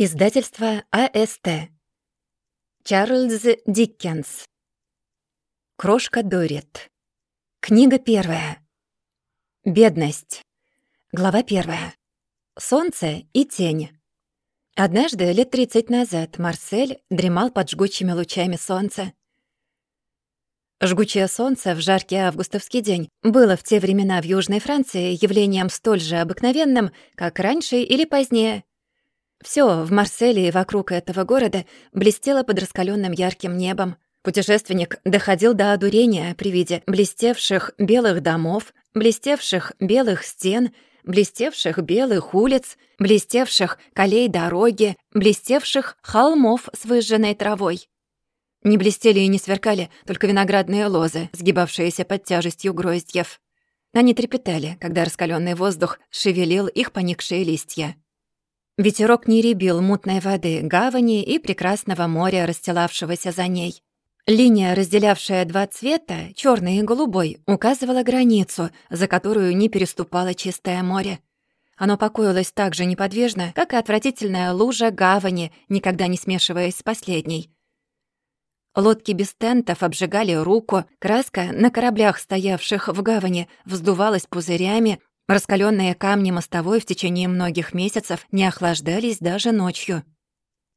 Издательство АСТ. Чарльз Диккенс. Крошка Дорит. Книга первая. Бедность. Глава первая. Солнце и тень. Однажды, лет тридцать назад, Марсель дремал под жгучими лучами солнца. Жгучее солнце в жаркий августовский день было в те времена в Южной Франции явлением столь же обыкновенным, как раньше или позднее — все в Марселе и вокруг этого города блестело под раскаленным ярким небом. Путешественник доходил до одурения при виде блестевших белых домов, блестевших белых стен, блестевших белых улиц, блестевших колей дороги, блестевших холмов с выжженной травой. Не блестели и не сверкали только виноградные лозы, сгибавшиеся под тяжестью гроздьев. Они трепетали, когда раскаленный воздух шевелил их поникшие листья. Ветерок не ребил мутной воды, гавани и прекрасного моря, расстилавшегося за ней. Линия, разделявшая два цвета, черный и голубой, указывала границу, за которую не переступало чистое море. Оно покоилось так же неподвижно, как и отвратительная лужа гавани, никогда не смешиваясь с последней. Лодки без тентов обжигали руку, краска на кораблях, стоявших в гавани, вздувалась пузырями, Раскаленные камни мостовой в течение многих месяцев не охлаждались даже ночью.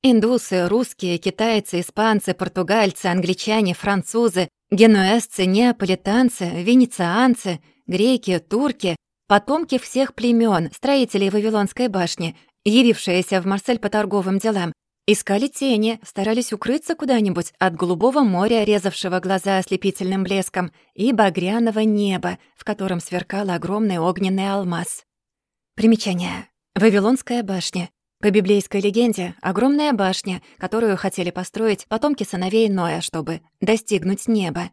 Индусы, русские, китайцы, испанцы, португальцы, англичане, французы, генуэзцы, неаполитанцы, венецианцы, греки, турки, потомки всех племен, строителей Вавилонской башни, явившиеся в Марсель по торговым делам, Искали тени, старались укрыться куда-нибудь от голубого моря, резавшего глаза ослепительным блеском, и багряного неба, в котором сверкал огромный огненный алмаз. Примечание. Вавилонская башня. По библейской легенде, огромная башня, которую хотели построить потомки сыновей Ноя, чтобы достигнуть неба.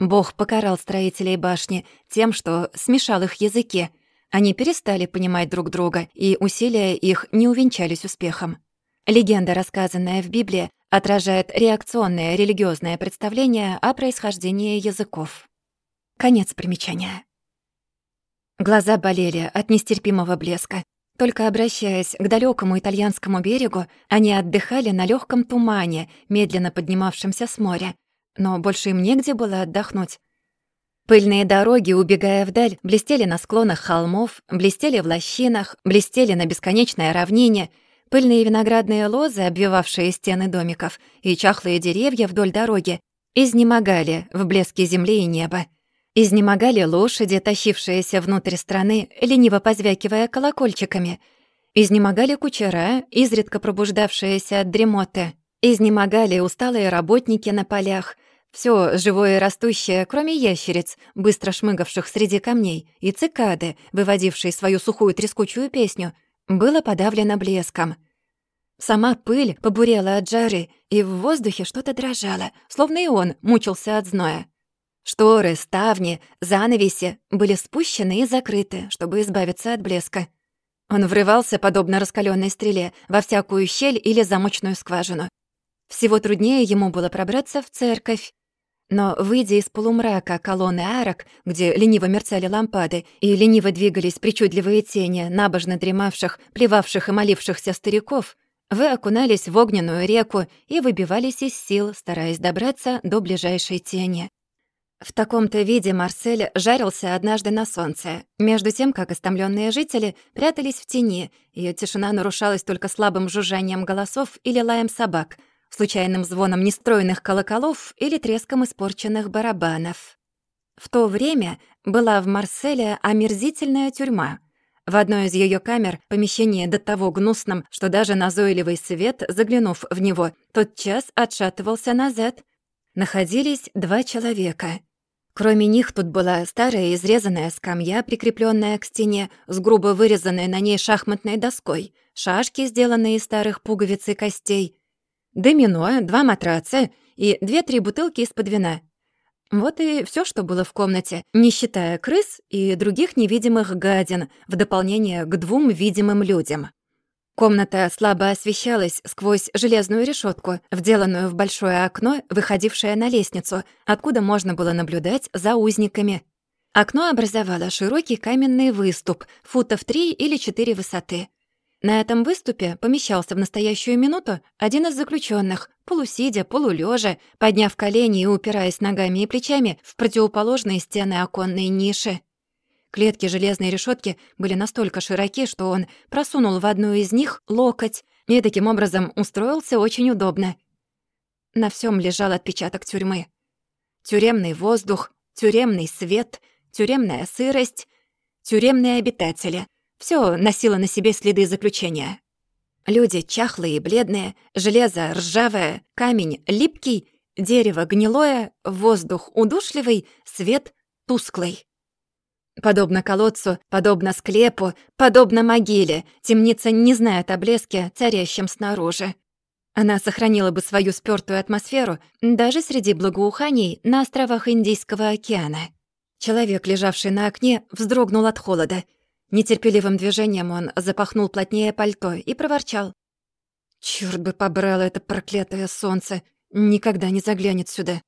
Бог покарал строителей башни тем, что смешал их языки. Они перестали понимать друг друга, и усилия их не увенчались успехом. Легенда, рассказанная в Библии, отражает реакционное религиозное представление о происхождении языков. Конец примечания. Глаза болели от нестерпимого блеска. Только обращаясь к далекому итальянскому берегу, они отдыхали на легком тумане, медленно поднимавшемся с моря. Но больше им негде было отдохнуть. Пыльные дороги, убегая вдаль, блестели на склонах холмов, блестели в лощинах, блестели на бесконечной равнине — Пыльные виноградные лозы, обвивавшие стены домиков, и чахлые деревья вдоль дороги изнемогали в блеске земли и неба. Изнемогали лошади, тащившиеся внутрь страны, лениво позвякивая колокольчиками. Изнемогали кучера, изредка пробуждавшиеся от дремоты. Изнемогали усталые работники на полях. Все живое и растущее, кроме ящериц, быстро шмыгавших среди камней, и цикады, выводившие свою сухую трескучую песню — было подавлено блеском. Сама пыль побурела от жары, и в воздухе что-то дрожало, словно и он мучился от зноя. Шторы, ставни, занавеси были спущены и закрыты, чтобы избавиться от блеска. Он врывался, подобно раскаленной стреле, во всякую щель или замочную скважину. Всего труднее ему было пробраться в церковь, но, выйдя из полумрака колонны арок, где лениво мерцали лампады и лениво двигались причудливые тени набожно дремавших, плевавших и молившихся стариков, вы окунались в огненную реку и выбивались из сил, стараясь добраться до ближайшей тени. В таком-то виде Марсель жарился однажды на солнце, между тем, как истомленные жители прятались в тени, и тишина нарушалась только слабым жужжанием голосов или лаем собак — случайным звоном нестроенных колоколов или треском испорченных барабанов. В то время была в Марселе омерзительная тюрьма. В одной из ее камер помещение до того гнусном, что даже назойливый свет, заглянув в него, тотчас отшатывался назад. Находились два человека. Кроме них тут была старая изрезанная скамья, прикрепленная к стене, с грубо вырезанной на ней шахматной доской, шашки, сделанные из старых пуговиц и костей, домино, два матраца и две-три бутылки из-под вина. Вот и все, что было в комнате, не считая крыс и других невидимых гадин, в дополнение к двум видимым людям. Комната слабо освещалась сквозь железную решетку, вделанную в большое окно, выходившее на лестницу, откуда можно было наблюдать за узниками. Окно образовало широкий каменный выступ, футов три или четыре высоты. На этом выступе помещался в настоящую минуту один из заключенных, полусидя, полулежа, подняв колени и упираясь ногами и плечами в противоположные стены оконной ниши. Клетки железной решетки были настолько широки, что он просунул в одну из них локоть и таким образом устроился очень удобно. На всем лежал отпечаток тюрьмы. Тюремный воздух, тюремный свет, тюремная сырость, тюремные обитатели. Все носило на себе следы заключения. Люди чахлые и бледные, железо ржавое, камень липкий, дерево гнилое, воздух удушливый, свет тусклый. Подобно колодцу, подобно склепу, подобно могиле, темница не знает о блеске, царящем снаружи. Она сохранила бы свою спёртую атмосферу даже среди благоуханий на островах Индийского океана. Человек, лежавший на окне, вздрогнул от холода. Нетерпеливым движением он запахнул плотнее пальто и проворчал. «Чёрт бы побрало это проклятое солнце! Никогда не заглянет сюда!»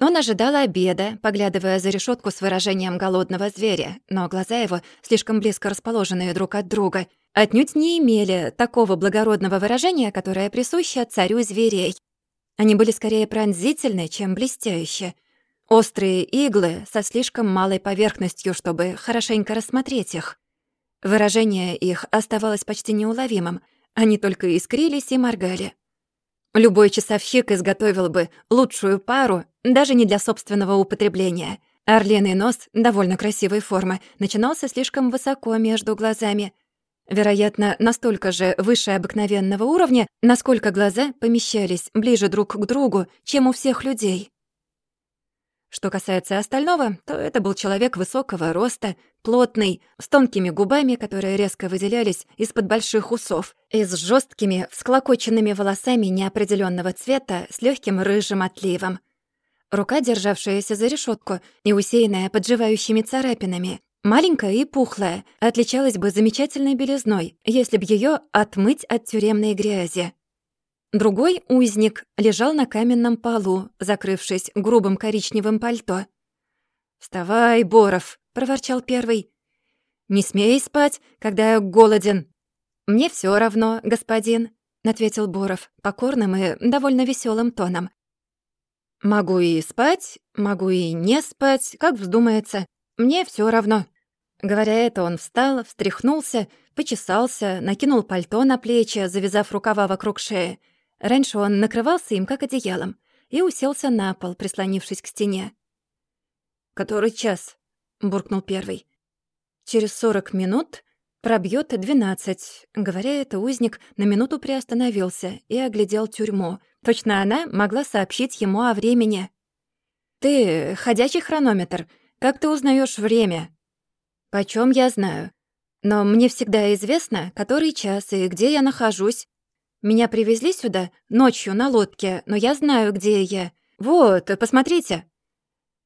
Он ожидал обеда, поглядывая за решетку с выражением голодного зверя, но глаза его, слишком близко расположенные друг от друга, отнюдь не имели такого благородного выражения, которое присуще царю зверей. Они были скорее пронзительны, чем блестящие. Острые иглы со слишком малой поверхностью, чтобы хорошенько рассмотреть их. Выражение их оставалось почти неуловимым. Они только искрились и моргали. Любой часовщик изготовил бы лучшую пару, даже не для собственного употребления. Орлиный нос, довольно красивой формы, начинался слишком высоко между глазами. Вероятно, настолько же выше обыкновенного уровня, насколько глаза помещались ближе друг к другу, чем у всех людей. Что касается остального, то это был человек высокого роста, плотный, с тонкими губами, которые резко выделялись из-под больших усов, и с жесткими, всклокоченными волосами неопределенного цвета с легким рыжим отливом. Рука, державшаяся за решетку и усеянная подживающими царапинами, маленькая и пухлая, отличалась бы замечательной белизной, если б ее отмыть от тюремной грязи. Другой узник лежал на каменном полу, закрывшись грубым коричневым пальто. «Вставай, Боров!» — проворчал первый. «Не смей спать, когда я голоден». «Мне все равно, господин», — ответил Боров покорным и довольно веселым тоном. «Могу и спать, могу и не спать, как вздумается. Мне все равно». Говоря это, он встал, встряхнулся, почесался, накинул пальто на плечи, завязав рукава вокруг шеи, Раньше он накрывался им как одеялом и уселся на пол, прислонившись к стене. «Который час?» — буркнул первый. «Через сорок минут пробьет двенадцать». Говоря это, узник на минуту приостановился и оглядел тюрьму. Точно она могла сообщить ему о времени. «Ты ходячий хронометр. Как ты узнаешь время?» «Почем я знаю? Но мне всегда известно, который час и где я нахожусь. Меня привезли сюда ночью на лодке, но я знаю, где я. Вот, посмотрите».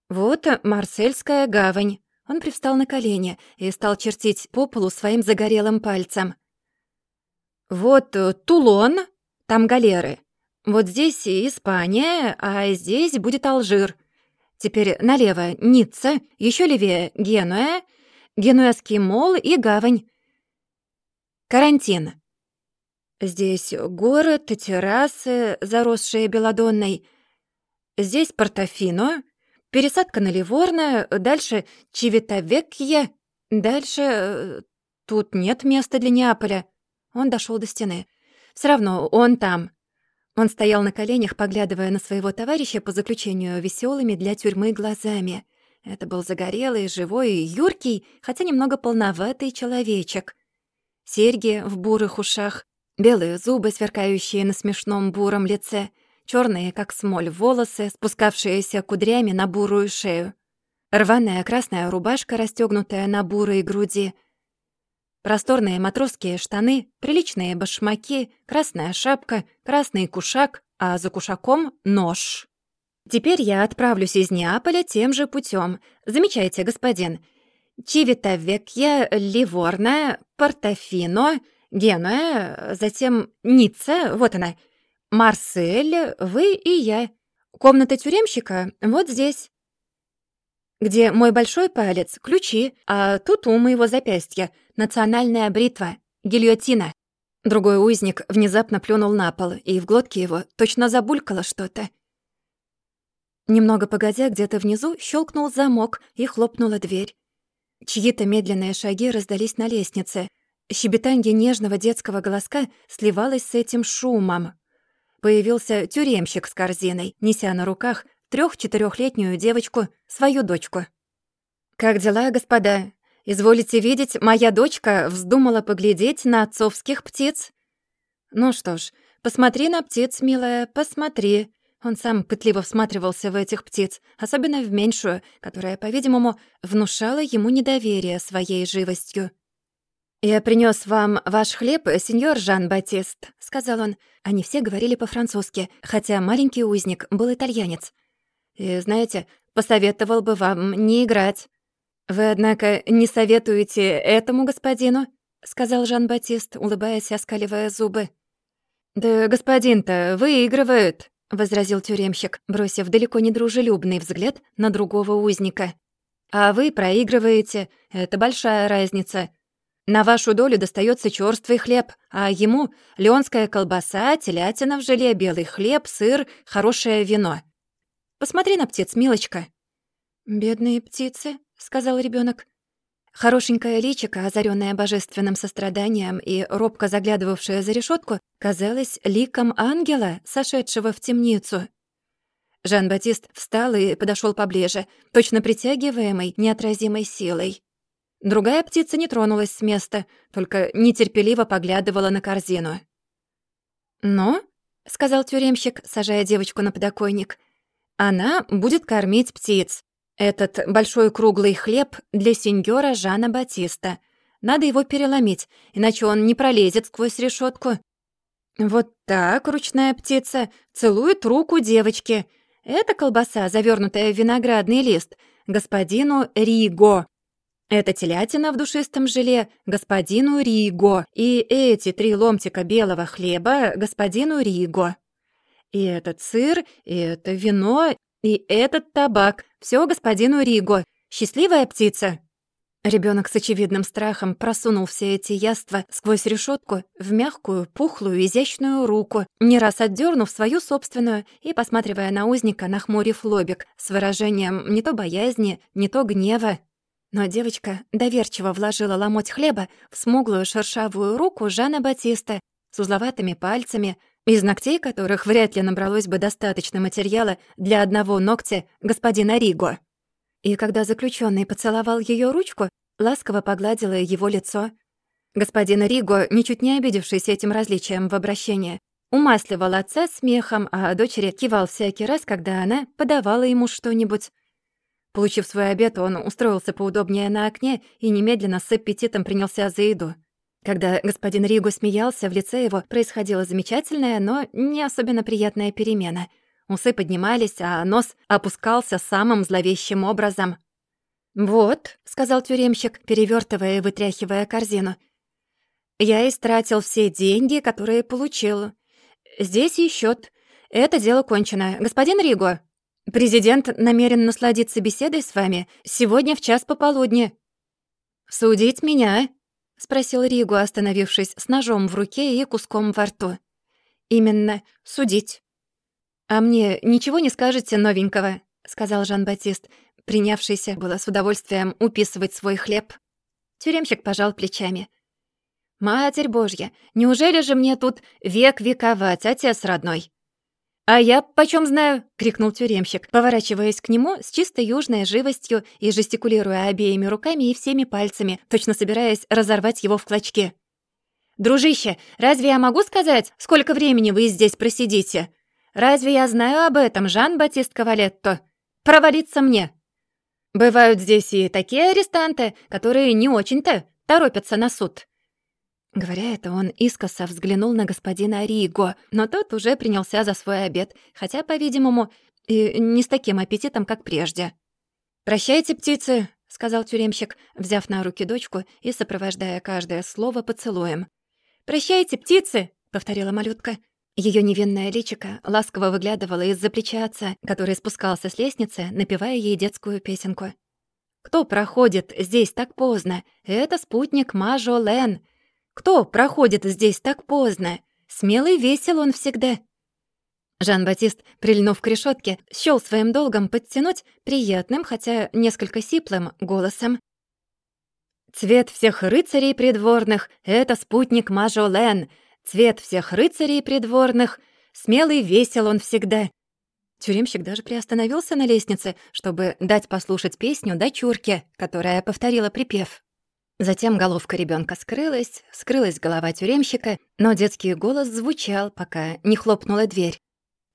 «Вот Марсельская гавань». Он привстал на колени и стал чертить по полу своим загорелым пальцем. «Вот Тулон, там галеры. Вот здесь Испания, а здесь будет Алжир. Теперь налево Ницца, еще левее Генуя, Генуэзский мол и гавань. Карантин. Здесь город, террасы, заросшие белодонной. Здесь Портофино, пересадка на Ливорно, дальше Чивитавекья, дальше... Э, тут нет места для Неаполя. Он дошел до стены. Все равно он там. Он стоял на коленях, поглядывая на своего товарища по заключению веселыми для тюрьмы глазами. Это был загорелый, живой и юркий, хотя немного полноватый человечек. Серьги в бурых ушах, Белые зубы, сверкающие на смешном буром лице, черные, как смоль, волосы, спускавшиеся кудрями на бурую шею. Рваная красная рубашка, расстегнутая на бурой груди. Просторные матросские штаны, приличные башмаки, красная шапка, красный кушак, а за кушаком — нож. Теперь я отправлюсь из Неаполя тем же путем. Замечайте, господин. Чивитавекья, Ливорно, Портофино — Генуя, затем Ницца, вот она, Марсель, вы и я. Комната тюремщика вот здесь. Где мой большой палец — ключи, а тут у моего запястья — национальная бритва. Гильотина!» Другой узник внезапно плюнул на пол, и в глотке его точно забулькало что-то. Немного погодя, где-то внизу щелкнул замок и хлопнула дверь. Чьи-то медленные шаги раздались на лестнице. Щебетанье нежного детского голоска сливалось с этим шумом. Появился тюремщик с корзиной, неся на руках трех-четырехлетнюю девочку, свою дочку. «Как дела, господа? Изволите видеть, моя дочка вздумала поглядеть на отцовских птиц. Ну что ж, посмотри на птиц, милая, посмотри. Он сам пытливо всматривался в этих птиц, особенно в меньшую, которая, по-видимому, внушала ему недоверие своей живостью. «Я принёс вам ваш хлеб, сеньор Жан-Батист», — сказал он. Они все говорили по-французски, хотя маленький узник был итальянец. «И, знаете, посоветовал бы вам не играть. «Вы, однако, не советуете этому господину?» — сказал Жан-Батист, улыбаясь и оскаливая зубы. «Да господин-то выигрывает», — возразил тюремщик, бросив далеко не дружелюбный взгляд на другого узника. «А вы проигрываете. Это большая разница. На вашу долю достается чёрствый хлеб, а ему — леонская колбаса, телятина в желе, белый хлеб, сыр, хорошее вино. Посмотри на птиц, милочка». «Бедные птицы», — сказал ребенок. Хорошенькая личико, озарённая божественным состраданием и робко заглядывавшая за решетку, казалась ликом ангела, сошедшего в темницу. Жан-Батист встал и подошел поближе, точно притягиваемый неотразимой силой. Другая птица не тронулась с места, только нетерпеливо поглядывала на корзину. «Ну?» — сказал тюремщик, сажая девочку на подоконник. «Она будет кормить птиц. Этот большой круглый хлеб для сеньора Жана Батиста. Надо его переломить, иначе он не пролезет сквозь решетку. Вот так, ручная птица, целует руку девочки. Это колбаса, завернутая в виноградный лист, господину Риго. Это телятина в душистом желе господину Риго. И эти три ломтика белого хлеба господину Риго. И этот сыр, и это вино, и этот табак. Все господину Риго. Счастливая птица!» Ребенок с очевидным страхом просунул все эти яства сквозь решетку в мягкую, пухлую, изящную руку, не раз отдернув свою собственную и посматривая на узника, нахмурив лобик, с выражением не то боязни, не то гнева. Но девочка доверчиво вложила ломоть хлеба в смуглую шершавую руку Жана Батиста с узловатыми пальцами, из ногтей которых вряд ли набралось бы достаточно материала для одного ногтя господина Риго. И когда заключенный поцеловал ее ручку, ласково погладила его лицо. Господин Риго, ничуть не обидевшись этим различием в обращении, умасливал отца смехом, а дочери кивал всякий раз, когда она подавала ему что-нибудь. Получив свой обед, он устроился поудобнее на окне и немедленно с аппетитом принялся за еду. Когда господин Ригу смеялся, в лице его происходила замечательная, но не особенно приятная перемена. Усы поднимались, а нос опускался самым зловещим образом. «Вот», — сказал тюремщик, перевертывая и вытряхивая корзину, «я истратил все деньги, которые получил. Здесь и счет. Это дело кончено. Господин Риго, президент намерен насладиться беседой с вами сегодня в час пополудни». «Судить меня?» — спросил Ригу, остановившись с ножом в руке и куском во рту. «Именно, судить». «А мне ничего не скажете новенького?» — сказал Жан-Батист, принявшийся было с удовольствием уписывать свой хлеб. Тюремщик пожал плечами. «Матерь Божья, неужели же мне тут век вековать, отец родной? «А я почем знаю?» — крикнул тюремщик, поворачиваясь к нему с чисто южной живостью и жестикулируя обеими руками и всеми пальцами, точно собираясь разорвать его в клочки. «Дружище, разве я могу сказать, сколько времени вы здесь просидите? Разве я знаю об этом, Жан-Батист Кавалетто? Провалиться мне!» «Бывают здесь и такие арестанты, которые не очень-то торопятся на суд. Говоря это, он искоса взглянул на господина Риго, но тот уже принялся за свой обед, хотя, по-видимому, и не с таким аппетитом, как прежде. «Прощайте, птицы», — сказал тюремщик, взяв на руки дочку и сопровождая каждое слово поцелуем. «Прощайте, птицы», — повторила малютка. Ее невинное личико ласково выглядывало из-за плеча отца, который спускался с лестницы, напевая ей детскую песенку. «Кто проходит здесь так поздно? Это спутник Мажо Лен», Кто проходит здесь так поздно? Смелый весел он всегда». Жан-Батист, прильнув к решетке, счёл своим долгом подтянуть приятным, хотя несколько сиплым, голосом. «Цвет всех рыцарей придворных — это спутник Мажолен. Цвет всех рыцарей придворных — смелый весел он всегда». Тюремщик даже приостановился на лестнице, чтобы дать послушать песню дочурке, которая повторила припев. Затем головка ребенка скрылась, скрылась голова тюремщика, но детский голос звучал, пока не хлопнула дверь.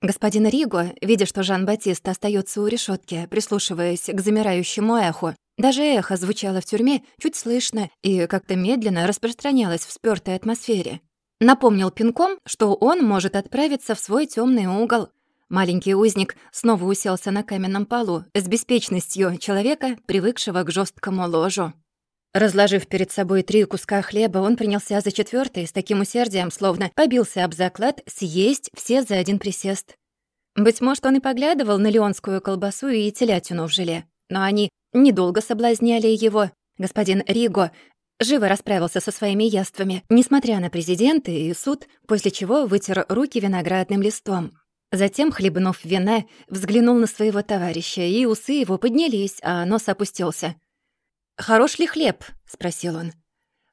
Господин Риго, видя, что Жан-Батист остается у решетки, прислушиваясь к замирающему эху, даже эхо звучало в тюрьме чуть слышно и как-то медленно распространялось в спёртой атмосфере. Напомнил пинком, что он может отправиться в свой темный угол. Маленький узник снова уселся на каменном полу с беспечностью человека, привыкшего к жесткому ложу. Разложив перед собой три куска хлеба, он принялся за четвертый с таким усердием, словно побился об заклад съесть все за один присест. Быть может, он и поглядывал на леонскую колбасу и телятину в желе, но они недолго соблазняли его. Господин Риго живо расправился со своими яствами, несмотря на президента и суд, после чего вытер руки виноградным листом. Затем, хлебнув вина, взглянул на своего товарища, и усы его поднялись, а нос опустился — «Хорош ли хлеб?» — спросил он.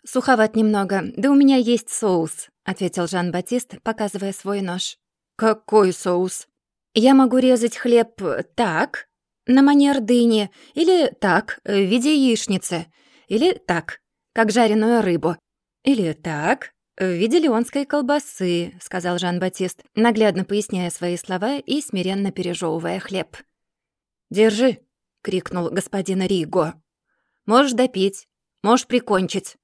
«Суховат немного, да у меня есть соус», — ответил Жан-Батист, показывая свой нож. «Какой соус?» «Я могу резать хлеб так, на манер дыни, или так, в виде яичницы, или так, как жареную рыбу, или так, в виде леонской колбасы», — сказал Жан-Батист, наглядно поясняя свои слова и смиренно пережевывая хлеб. «Держи!» — крикнул господин Риго. Можешь допить, можешь прикончить».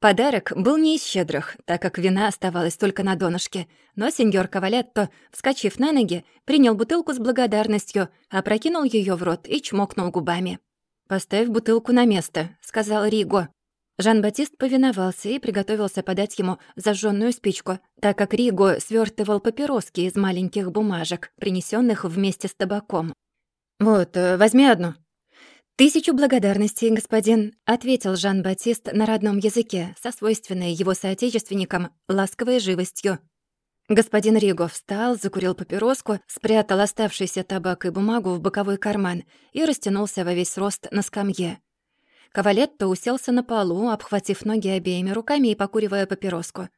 Подарок был не из щедрых, так как вина оставалась только на донышке, но сеньор Кавалетто, вскочив на ноги, принял бутылку с благодарностью, опрокинул ее в рот и чмокнул губами. «Поставь бутылку на место», — сказал Риго. Жан-Батист повиновался и приготовился подать ему зажженную спичку, так как Риго свертывал папироски из маленьких бумажек, принесенных вместе с табаком. «Вот, э, возьми одну», «Тысячу благодарностей, господин», — ответил Жан-Батист на родном языке, со свойственной его соотечественникам ласковой живостью. Господин Риго встал, закурил папироску, спрятал оставшийся табак и бумагу в боковой карман и растянулся во весь рост на скамье. Кавалетто уселся на полу, обхватив ноги обеими руками и покуривая папироску.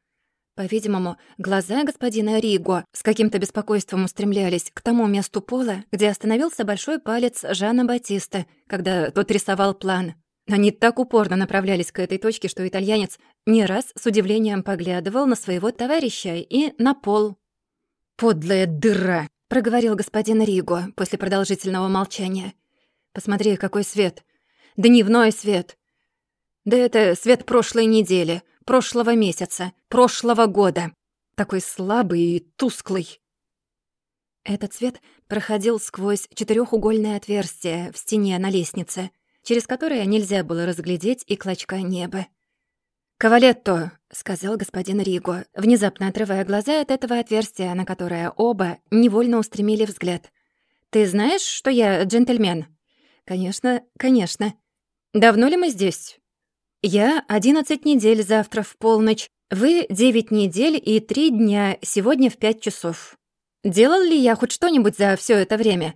По-видимому, глаза господина Риго с каким-то беспокойством устремлялись к тому месту пола, где остановился большой палец Жана Батиста, когда тот рисовал план. Они так упорно направлялись к этой точке, что итальянец не раз с удивлением поглядывал на своего товарища и на пол. «Подлая дыра!» — проговорил господин Риго после продолжительного молчания. «Посмотри, какой свет! Дневной свет! Да это свет прошлой недели!» Прошлого месяца, прошлого года. Такой слабый и тусклый. Этот свет проходил сквозь четырехугольное отверстие в стене на лестнице, через которое нельзя было разглядеть и клочка неба. «Кавалетто», — сказал господин Риго, внезапно отрывая глаза от этого отверстия, на которое оба невольно устремили взгляд. «Ты знаешь, что я джентльмен?» «Конечно, конечно. Давно ли мы здесь?» «Я одиннадцать недель завтра в полночь, вы девять недель и три дня сегодня в пять часов. Делал ли я хоть что-нибудь за все это время?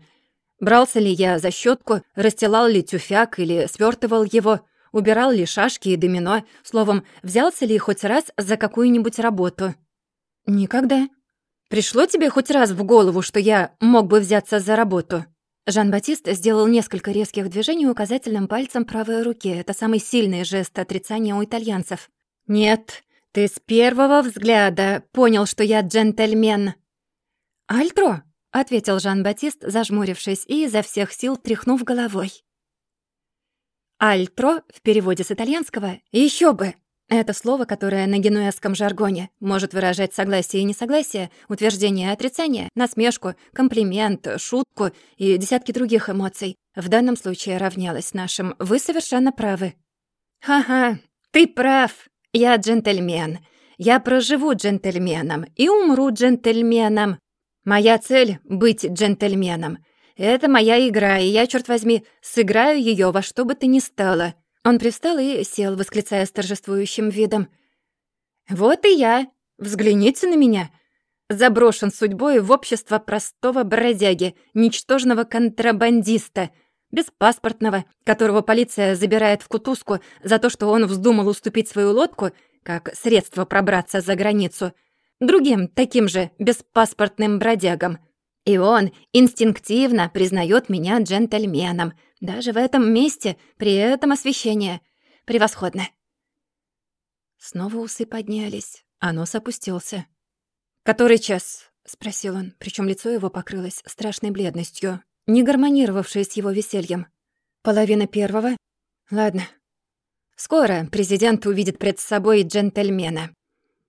Брался ли я за щетку, расстилал ли тюфяк или свертывал его, убирал ли шашки и домино, словом, взялся ли хоть раз за какую-нибудь работу? Никогда. Пришло тебе хоть раз в голову, что я мог бы взяться за работу?» Жан-Батист сделал несколько резких движений указательным пальцем правой руки. Это самый сильный жест отрицания у итальянцев. «Нет, ты с первого взгляда понял, что я джентльмен». «Альтро», — ответил Жан-Батист, зажмурившись и изо всех сил тряхнув головой. «Альтро» в переводе с итальянского «еще бы». Это слово, которое на генуэзском жаргоне может выражать согласие и несогласие, утверждение и отрицание, насмешку, комплимент, шутку и десятки других эмоций, в данном случае равнялось нашим «вы совершенно правы». «Ха-ха, ты прав. Я джентльмен. Я проживу джентльменом и умру джентльменом. Моя цель — быть джентльменом. Это моя игра, и я, черт возьми, сыграю ее во что бы то ни стало». Он привстал и сел, восклицая с торжествующим видом. Вот и я. Взгляните на меня. Заброшен судьбой в общество простого бродяги, ничтожного контрабандиста, беспаспортного, которого полиция забирает в кутузку за то, что он вздумал уступить свою лодку, как средство пробраться за границу, другим таким же беспаспортным бродягам. И он инстинктивно признает меня джентльменом, даже в этом месте, при этом освещении. Превосходно. Снова усы поднялись, а нос опустился. «Который час?» — спросил он, причем лицо его покрылось страшной бледностью, не гармонировавшей с его весельем. «Половина первого? Ладно. Скоро президент увидит пред собой джентльмена.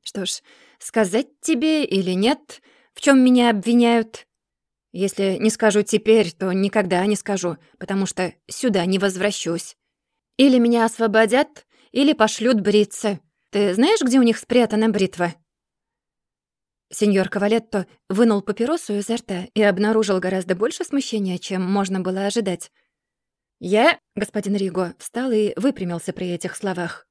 Что ж, сказать тебе или нет, в чем меня обвиняют?» Если не скажу теперь, то никогда не скажу, потому что сюда не возвращусь. Или меня освободят, или пошлют бриться. Ты знаешь, где у них спрятана бритва?» Сеньор Кавалетто вынул папиросу изо рта и обнаружил гораздо больше смущения, чем можно было ожидать. «Я, господин Риго, встал и выпрямился при этих словах.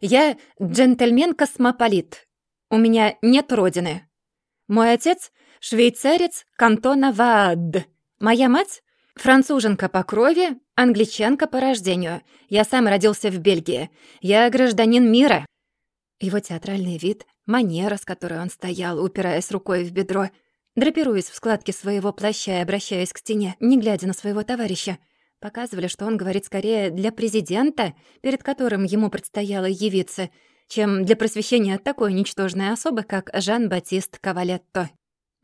Я джентльмен-космополит. У меня нет родины. Мой отец — швейцарец кантона Ваад. Моя мать — француженка по крови, англичанка по рождению. Я сам родился в Бельгии. Я гражданин мира». Его театральный вид, манера, с которой он стоял, упираясь рукой в бедро, драпируясь в складке своего плаща и обращаясь к стене, не глядя на своего товарища, показывали, что он говорит скорее для президента, перед которым ему предстояло явиться — чем для просвещения такой ничтожной особы, как Жан-Батист Кавалетто.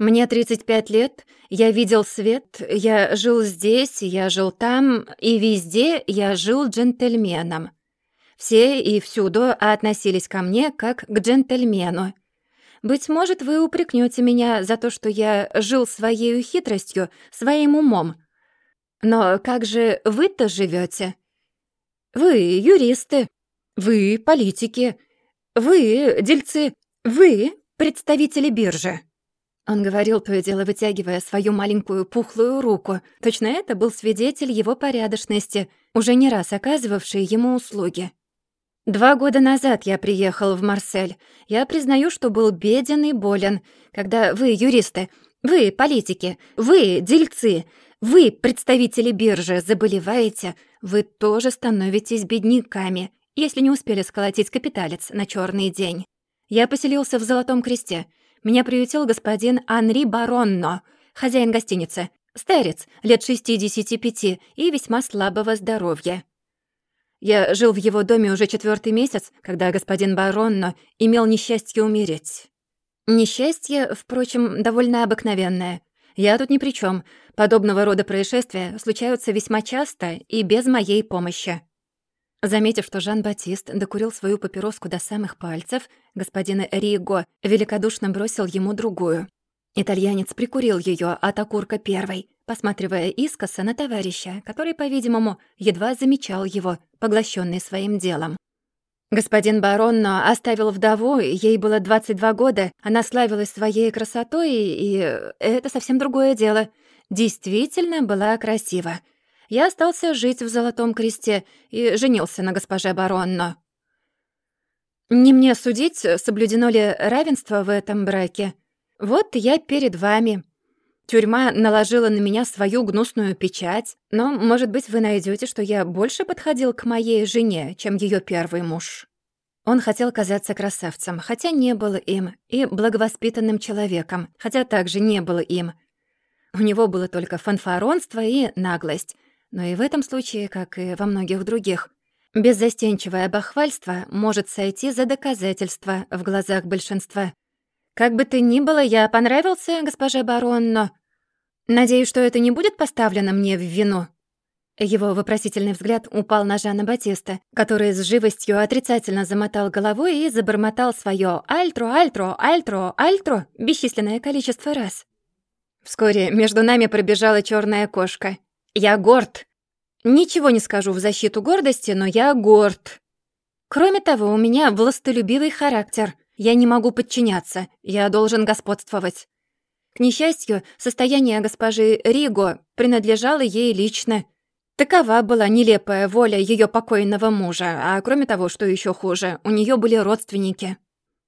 Мне 35 лет, я видел свет, я жил здесь, я жил там, и везде я жил джентльменом. Все и всюду относились ко мне как к джентльмену. Быть может, вы упрекнете меня за то, что я жил своей хитростью, своим умом. Но как же вы-то живете? Вы юристы, вы политики, вы, дельцы, вы представители биржи». Он говорил, то и дело вытягивая свою маленькую пухлую руку. Точно это был свидетель его порядочности, уже не раз оказывавший ему услуги. Два года назад я приехал в Марсель. Я признаю, что был беден и болен, когда вы, юристы, вы, политики, вы, дельцы, вы, представители биржи, заболеваете, вы тоже становитесь бедняками если не успели сколотить капиталец на черный день. Я поселился в Золотом Кресте. Меня приютил господин Анри Баронно, хозяин гостиницы, старец, лет 65 и весьма слабого здоровья. Я жил в его доме уже четвертый месяц, когда господин Баронно имел несчастье умереть. Несчастье, впрочем, довольно обыкновенное. Я тут ни при чем. Подобного рода происшествия случаются весьма часто и без моей помощи. Заметив, что Жан-Батист докурил свою папироску до самых пальцев, господин Риго великодушно бросил ему другую. Итальянец прикурил ее от окурка первой, посматривая искоса на товарища, который, по-видимому, едва замечал его, поглощенный своим делом. Господин Баронно оставил вдову, ей было 22 года, она славилась своей красотой, и это совсем другое дело. Действительно была красива я остался жить в Золотом Кресте и женился на госпоже Баронно. Не мне судить, соблюдено ли равенство в этом браке. Вот я перед вами. Тюрьма наложила на меня свою гнусную печать, но, может быть, вы найдете, что я больше подходил к моей жене, чем ее первый муж. Он хотел казаться красавцем, хотя не был им, и благовоспитанным человеком, хотя также не был им. У него было только фанфаронство и наглость — но и в этом случае, как и во многих других, беззастенчивое бахвальство может сойти за доказательство в глазах большинства. Как бы то ни было, я понравился, госпоже барон, но... Надеюсь, что это не будет поставлено мне в вину. Его вопросительный взгляд упал на Жана Батиста, который с живостью отрицательно замотал головой и забормотал свое «альтро, альтро, альтро, альтро» бесчисленное количество раз. Вскоре между нами пробежала черная кошка — я горд. Ничего не скажу в защиту гордости, но я горд. Кроме того, у меня властолюбивый характер. Я не могу подчиняться, я должен господствовать. К несчастью, состояние госпожи Риго принадлежало ей лично. Такова была нелепая воля ее покойного мужа, а кроме того, что еще хуже, у нее были родственники.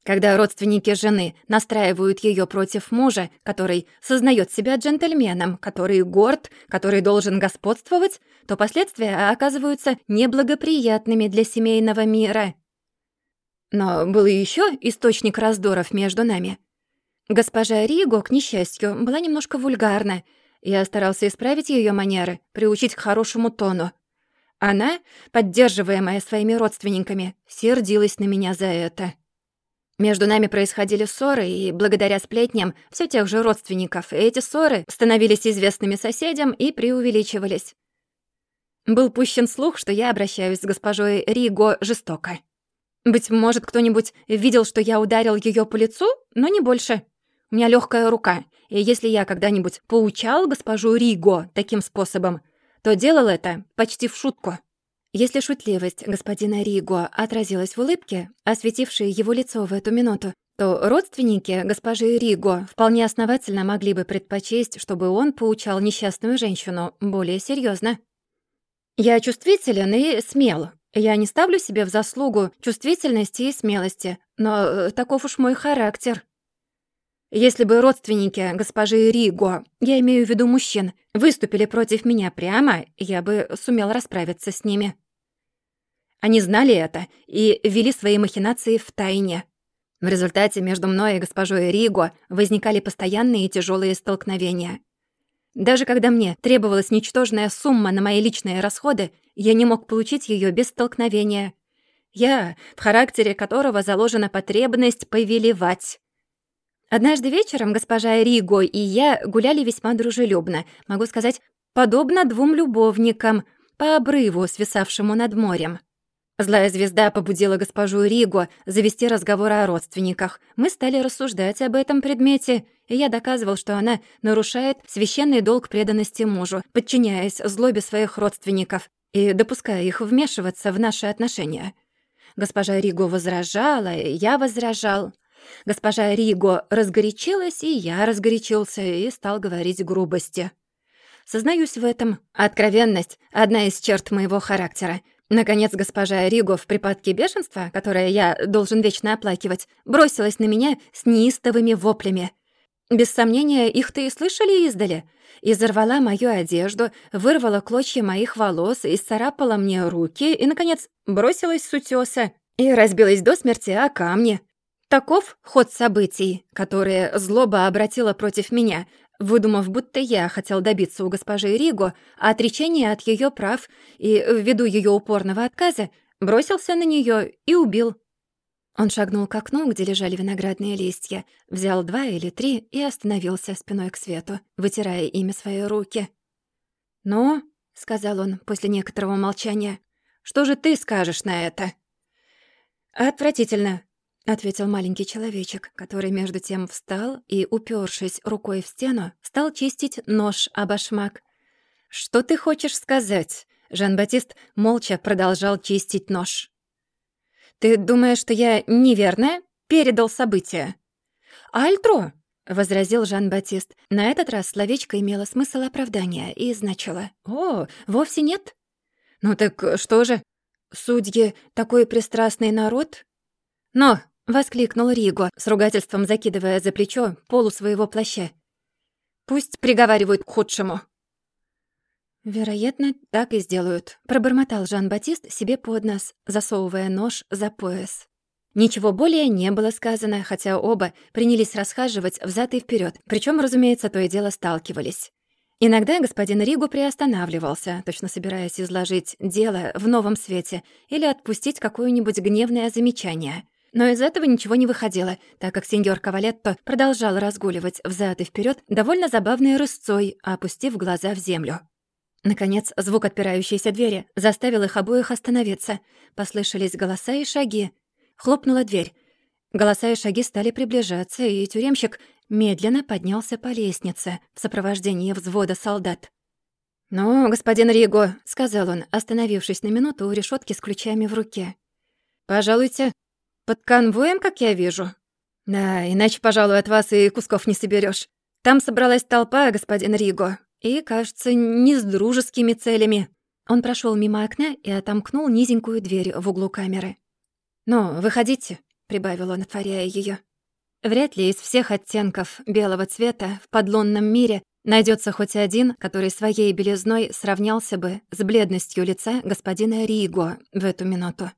Когда родственники жены настраивают ее против мужа, который сознает себя джентльменом, который горд, который должен господствовать, то последствия оказываются неблагоприятными для семейного мира. Но был еще источник раздоров между нами. Госпожа Риго, к несчастью, была немножко вульгарна. Я старался исправить ее манеры, приучить к хорошему тону. Она, поддерживаемая своими родственниками, сердилась на меня за это. Между нами происходили ссоры, и благодаря сплетням все тех же родственников эти ссоры становились известными соседям и преувеличивались. Был пущен слух, что я обращаюсь с госпожой Риго жестоко. Быть может, кто-нибудь видел, что я ударил ее по лицу, но не больше. У меня легкая рука, и если я когда-нибудь поучал госпожу Риго таким способом, то делал это почти в шутку. Если шутливость господина Риго отразилась в улыбке, осветившей его лицо в эту минуту, то родственники госпожи Риго вполне основательно могли бы предпочесть, чтобы он поучал несчастную женщину более серьезно. «Я чувствителен и смел. Я не ставлю себе в заслугу чувствительности и смелости, но э, таков уж мой характер», если бы родственники госпожи Риго, я имею в виду мужчин, выступили против меня прямо, я бы сумел расправиться с ними. Они знали это и вели свои махинации в тайне. В результате между мной и госпожой Риго возникали постоянные тяжелые столкновения. Даже когда мне требовалась ничтожная сумма на мои личные расходы, я не мог получить ее без столкновения. Я, в характере которого заложена потребность повелевать. Однажды вечером госпожа Риго и я гуляли весьма дружелюбно, могу сказать, подобно двум любовникам, по обрыву, свисавшему над морем. Злая звезда побудила госпожу Риго завести разговор о родственниках. Мы стали рассуждать об этом предмете, и я доказывал, что она нарушает священный долг преданности мужу, подчиняясь злобе своих родственников и допуская их вмешиваться в наши отношения. Госпожа Риго возражала, и я возражал. Госпожа Риго разгорячилась, и я разгорячился и стал говорить грубости. Сознаюсь в этом. Откровенность — одна из черт моего характера. Наконец, госпожа Риго в припадке бешенства, которое я должен вечно оплакивать, бросилась на меня с неистовыми воплями. Без сомнения, их-то и слышали издали. И зарвала мою одежду, вырвала клочья моих волос, и исцарапала мне руки, и, наконец, бросилась с утёса и разбилась до смерти о камни. Таков ход событий, которые злоба обратила против меня, выдумав, будто я хотел добиться у госпожи Риго отречения от ее прав и, ввиду ее упорного отказа, бросился на нее и убил. Он шагнул к окну, где лежали виноградные листья, взял два или три и остановился спиной к свету, вытирая ими свои руки. «Ну», — сказал он после некоторого молчания, — «что же ты скажешь на это?» «Отвратительно», — ответил маленький человечек, который между тем встал и, упершись рукой в стену, стал чистить нож об башмак. «Что ты хочешь сказать?» Жан-Батист молча продолжал чистить нож. «Ты думаешь, что я неверно передал события?» «Альтро!» — возразил Жан-Батист. На этот раз словечко имело смысл оправдания и значило «О, вовсе нет». «Ну так что же? Судьи — такой пристрастный народ?» «Но — воскликнул Риго, с ругательством закидывая за плечо полу своего плаща. «Пусть приговаривают к худшему». «Вероятно, так и сделают», — пробормотал Жан-Батист себе под нос, засовывая нож за пояс. Ничего более не было сказано, хотя оба принялись расхаживать взад и вперед, причем, разумеется, то и дело сталкивались. Иногда господин Ригу приостанавливался, точно собираясь изложить дело в новом свете или отпустить какое-нибудь гневное замечание — но из этого ничего не выходило, так как сеньор Кавалетто продолжал разгуливать взад и вперед довольно забавной рысцой, опустив глаза в землю. Наконец, звук отпирающейся двери заставил их обоих остановиться. Послышались голоса и шаги. Хлопнула дверь. Голоса и шаги стали приближаться, и тюремщик медленно поднялся по лестнице в сопровождении взвода солдат. «Ну, господин Риго», — сказал он, остановившись на минуту у решетки с ключами в руке. «Пожалуйте, под конвоем, как я вижу. Да, иначе, пожалуй, от вас и кусков не соберешь. Там собралась толпа, господин Риго, и, кажется, не с дружескими целями. Он прошел мимо окна и отомкнул низенькую дверь в углу камеры. «Ну, выходите», — прибавил он, отворяя ее. Вряд ли из всех оттенков белого цвета в подлунном мире найдется хоть один, который своей белизной сравнялся бы с бледностью лица господина Риго в эту минуту.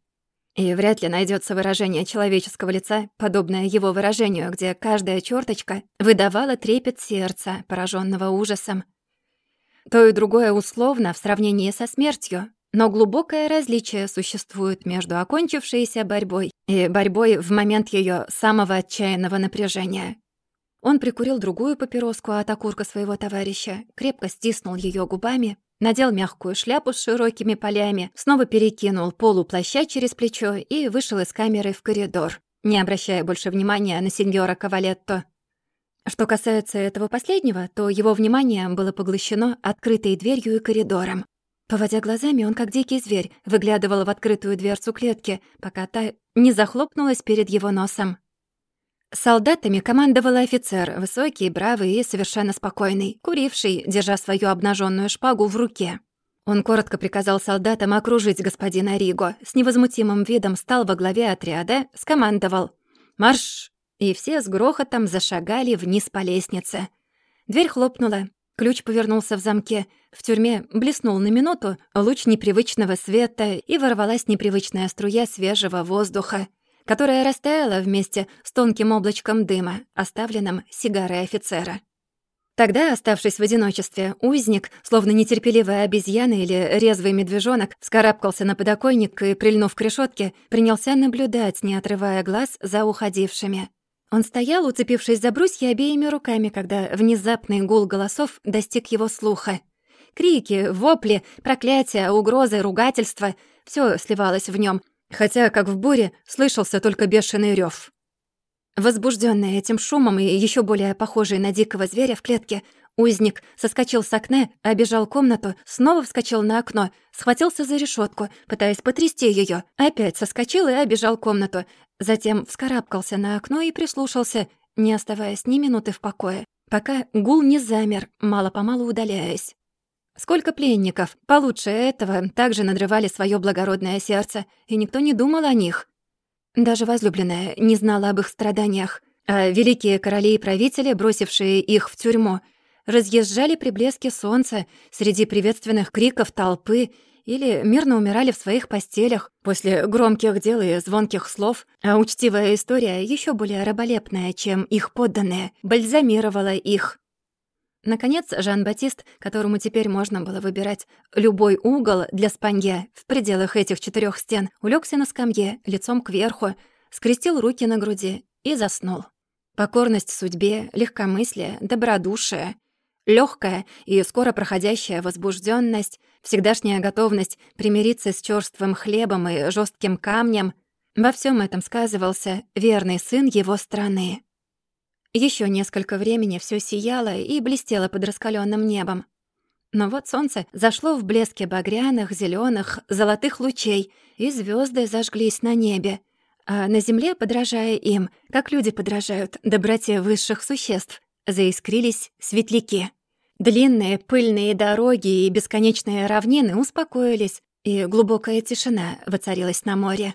И вряд ли найдется выражение человеческого лица, подобное его выражению, где каждая черточка выдавала трепет сердца, пораженного ужасом. То и другое условно в сравнении со смертью, но глубокое различие существует между окончившейся борьбой и борьбой в момент ее самого отчаянного напряжения. Он прикурил другую папироску от окурка своего товарища, крепко стиснул ее губами надел мягкую шляпу с широкими полями, снова перекинул полу плаща через плечо и вышел из камеры в коридор, не обращая больше внимания на сеньора Кавалетто. Что касается этого последнего, то его внимание было поглощено открытой дверью и коридором. Поводя глазами, он, как дикий зверь, выглядывал в открытую дверцу клетки, пока та не захлопнулась перед его носом. Солдатами командовал офицер, высокий, бравый и совершенно спокойный, куривший, держа свою обнаженную шпагу в руке. Он коротко приказал солдатам окружить господина Риго, с невозмутимым видом стал во главе отряда, скомандовал «Марш!» и все с грохотом зашагали вниз по лестнице. Дверь хлопнула, ключ повернулся в замке, в тюрьме блеснул на минуту луч непривычного света и ворвалась непривычная струя свежего воздуха которая растаяла вместе с тонким облачком дыма, оставленным сигарой офицера. Тогда, оставшись в одиночестве, узник, словно нетерпеливая обезьяна или резвый медвежонок, вскарабкался на подоконник и, прильнув к решетке, принялся наблюдать, не отрывая глаз за уходившими. Он стоял, уцепившись за брусья обеими руками, когда внезапный гул голосов достиг его слуха. Крики, вопли, проклятия, угрозы, ругательства — все сливалось в нем, хотя, как в буре, слышался только бешеный рев. Возбужденный этим шумом и еще более похожий на дикого зверя в клетке, узник соскочил с окна, обежал комнату, снова вскочил на окно, схватился за решетку, пытаясь потрясти ее, опять соскочил и обежал комнату, затем вскарабкался на окно и прислушался, не оставаясь ни минуты в покое, пока гул не замер, мало-помалу удаляясь. Сколько пленников, получше этого, также надрывали свое благородное сердце, и никто не думал о них. Даже возлюбленная не знала об их страданиях, а великие короли и правители, бросившие их в тюрьму, разъезжали при блеске солнца среди приветственных криков толпы или мирно умирали в своих постелях после громких дел и звонких слов, а учтивая история, еще более раболепная, чем их подданные, бальзамировала их. Наконец, Жан-Батист, которому теперь можно было выбирать любой угол для спанья в пределах этих четырех стен, улегся на скамье, лицом кверху, скрестил руки на груди и заснул. Покорность судьбе, легкомыслие, добродушие, легкая и скоро проходящая возбужденность, всегдашняя готовность примириться с черствым хлебом и жестким камнем — во всем этом сказывался верный сын его страны. Еще несколько времени все сияло и блестело под раскаленным небом. Но вот солнце зашло в блеске багряных, зеленых, золотых лучей, и звезды зажглись на небе. А на земле, подражая им, как люди подражают доброте высших существ, заискрились светляки. Длинные пыльные дороги и бесконечные равнины успокоились, и глубокая тишина воцарилась на море.